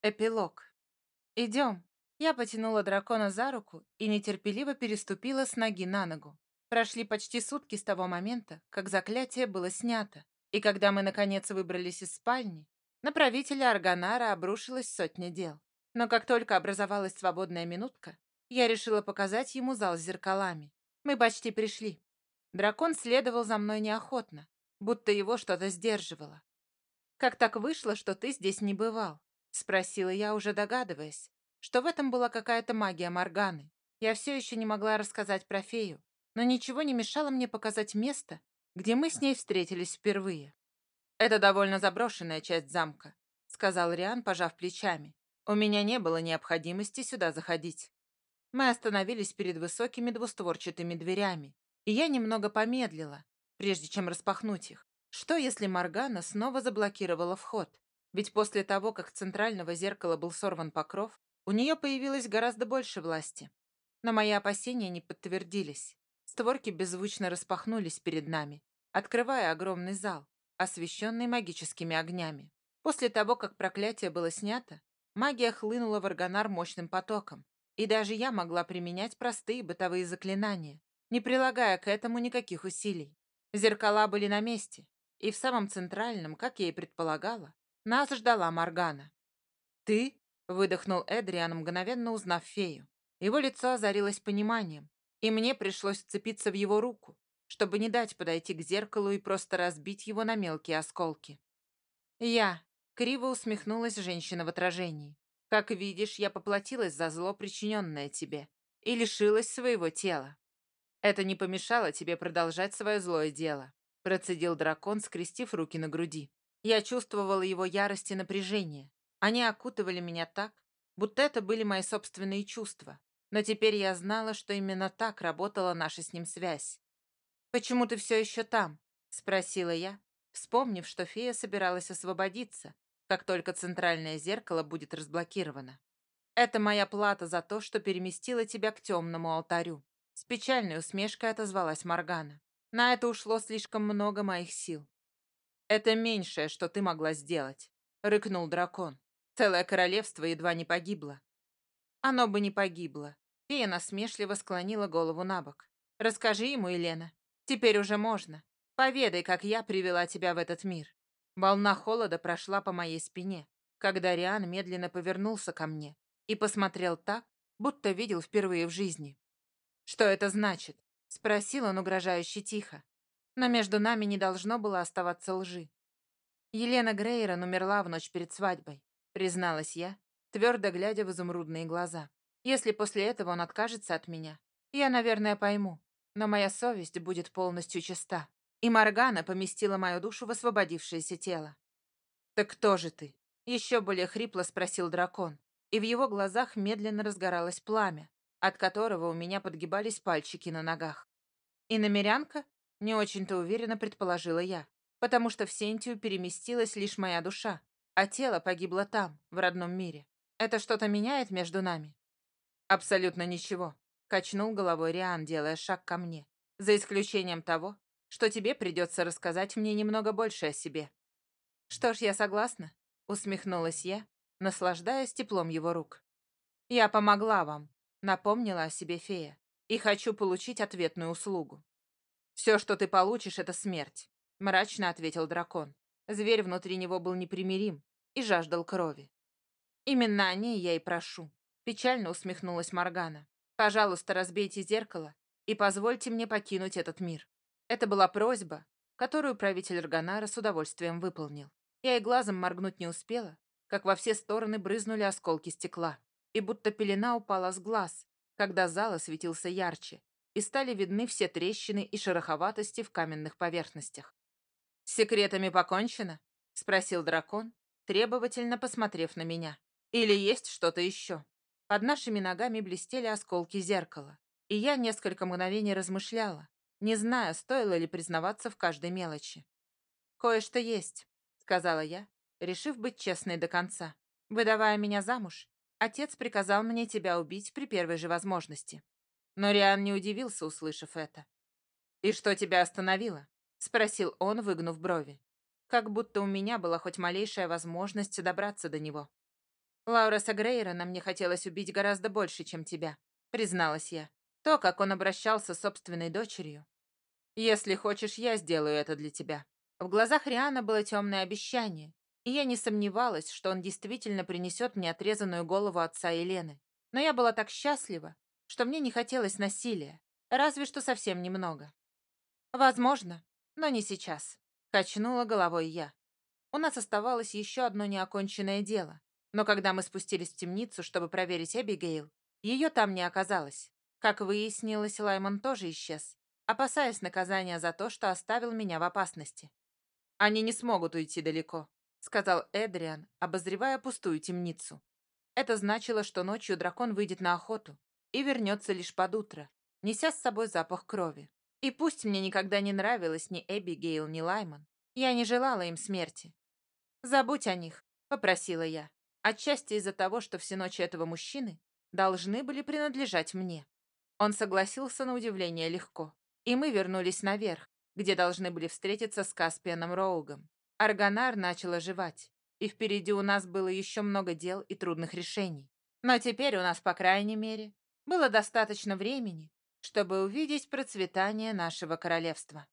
Эпилог. «Идем». Я потянула дракона за руку и нетерпеливо переступила с ноги на ногу. Прошли почти сутки с того момента, как заклятие было снято, и когда мы, наконец, выбрались из спальни, на правителя Арганара обрушилась сотня дел. Но как только образовалась свободная минутка, я решила показать ему зал с зеркалами. Мы почти пришли. Дракон следовал за мной неохотно, будто его что-то сдерживало. «Как так вышло, что ты здесь не бывал?» Спросила я, уже догадываясь, что в этом была какая-то магия Морганы. Я все еще не могла рассказать про фею, но ничего не мешало мне показать место, где мы с ней встретились впервые. «Это довольно заброшенная часть замка», — сказал Риан, пожав плечами. «У меня не было необходимости сюда заходить». Мы остановились перед высокими двустворчатыми дверями, и я немного помедлила, прежде чем распахнуть их. Что, если Моргана снова заблокировала вход? Ведь после того, как центрального зеркала был сорван покров, у нее появилось гораздо больше власти. Но мои опасения не подтвердились. Створки беззвучно распахнулись перед нами, открывая огромный зал, освещенный магическими огнями. После того, как проклятие было снято, магия хлынула в органар мощным потоком, и даже я могла применять простые бытовые заклинания, не прилагая к этому никаких усилий. Зеркала были на месте, и в самом центральном, как я и предполагала, нас ждала Моргана. «Ты?» — выдохнул Эдриан, мгновенно узнав фею. Его лицо озарилось пониманием, и мне пришлось вцепиться в его руку, чтобы не дать подойти к зеркалу и просто разбить его на мелкие осколки. «Я», — криво усмехнулась женщина в отражении. «Как видишь, я поплатилась за зло, причиненное тебе, и лишилась своего тела. Это не помешало тебе продолжать свое злое дело», — процедил дракон, скрестив руки на груди. Я чувствовала его ярость и напряжение. Они окутывали меня так, будто это были мои собственные чувства. Но теперь я знала, что именно так работала наша с ним связь. «Почему ты все еще там?» — спросила я, вспомнив, что фея собиралась освободиться, как только центральное зеркало будет разблокировано. «Это моя плата за то, что переместила тебя к темному алтарю», — с печальной усмешкой отозвалась Моргана. «На это ушло слишком много моих сил. «Это меньшее, что ты могла сделать», — рыкнул дракон. Целое королевство едва не погибло. Оно бы не погибло. Фея насмешливо склонила голову на бок. «Расскажи ему, Елена. Теперь уже можно. Поведай, как я привела тебя в этот мир». Волна холода прошла по моей спине, когда Риан медленно повернулся ко мне и посмотрел так, будто видел впервые в жизни. «Что это значит?» — спросил он угрожающе тихо но между нами не должно было оставаться лжи. Елена Грейрон умерла в ночь перед свадьбой, призналась я, твердо глядя в изумрудные глаза. Если после этого он откажется от меня, я, наверное, пойму, но моя совесть будет полностью чиста. И Моргана поместила мою душу в освободившееся тело. «Так кто же ты?» — еще более хрипло спросил дракон, и в его глазах медленно разгоралось пламя, от которого у меня подгибались пальчики на ногах. «И намерянка?» Не очень-то уверенно предположила я, потому что в Сентию переместилась лишь моя душа, а тело погибло там, в родном мире. Это что-то меняет между нами? Абсолютно ничего, качнул головой Риан, делая шаг ко мне, за исключением того, что тебе придется рассказать мне немного больше о себе. Что ж, я согласна, усмехнулась я, наслаждаясь теплом его рук. Я помогла вам, напомнила о себе фея, и хочу получить ответную услугу. «Все, что ты получишь, это смерть», — мрачно ответил дракон. Зверь внутри него был непримирим и жаждал крови. «Именно о ней я и прошу», — печально усмехнулась Моргана. «Пожалуйста, разбейте зеркало и позвольте мне покинуть этот мир». Это была просьба, которую правитель Арганара с удовольствием выполнил. Я и глазом моргнуть не успела, как во все стороны брызнули осколки стекла, и будто пелена упала с глаз, когда зал осветился ярче, и стали видны все трещины и шероховатости в каменных поверхностях. «С секретами покончено?» — спросил дракон, требовательно посмотрев на меня. «Или есть что-то еще?» Под нашими ногами блестели осколки зеркала, и я несколько мгновений размышляла, не зная, стоило ли признаваться в каждой мелочи. «Кое-что есть», — сказала я, решив быть честной до конца. «Выдавая меня замуж, отец приказал мне тебя убить при первой же возможности. Но Риан не удивился, услышав это. «И что тебя остановило?» — спросил он, выгнув брови. Как будто у меня была хоть малейшая возможность добраться до него. Лаура Сагрейрона мне хотелось убить гораздо больше, чем тебя, призналась я. То, как он обращался с собственной дочерью. Если хочешь, я сделаю это для тебя. В глазах Риана было темное обещание, и я не сомневалась, что он действительно принесет мне отрезанную голову отца Елены. Но я была так счастлива, что мне не хотелось насилия, разве что совсем немного. Возможно, но не сейчас. Качнула головой я. У нас оставалось еще одно неоконченное дело, но когда мы спустились в темницу, чтобы проверить Эбигейл, ее там не оказалось. Как выяснилось, Лаймон тоже исчез, опасаясь наказания за то, что оставил меня в опасности. «Они не смогут уйти далеко», — сказал Эдриан, обозревая пустую темницу. Это значило, что ночью дракон выйдет на охоту и вернется лишь под утро, неся с собой запах крови. И пусть мне никогда не нравилась ни Эбигейл, ни Лаймон, я не желала им смерти. «Забудь о них», — попросила я. Отчасти из-за того, что все ночи этого мужчины должны были принадлежать мне. Он согласился на удивление легко, и мы вернулись наверх, где должны были встретиться с Каспианом Роугом. Арганар начал оживать, и впереди у нас было еще много дел и трудных решений. Но теперь у нас, по крайней мере, было достаточно времени, чтобы увидеть процветание нашего королевства.